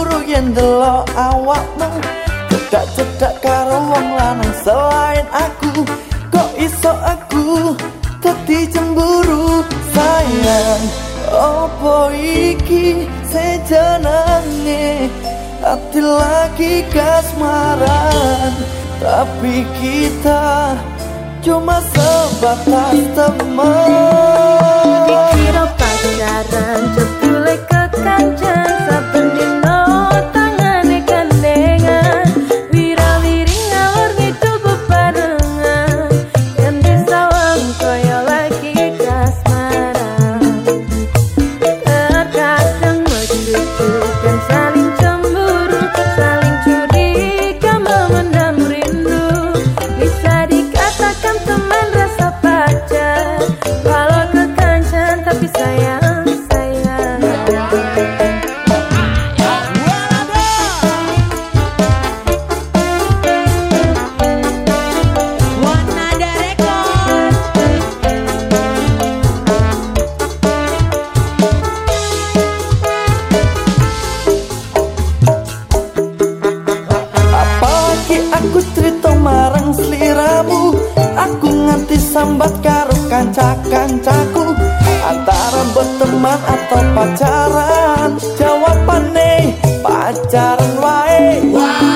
turu yen delok awakmu tak cedak karo wong lanang selain aku kok iso aku tadi cemburu sayang opo iki sejenane ati lagi kasmaran tapi kita cuma sebatas teman disambat karo kanca-kancaku antara berteman atau pacaran jawabane pacaran wae wow.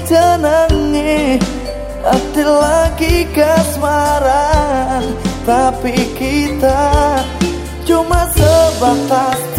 ditenangi Hati lagi kasmaran Tapi kita cuma sebatas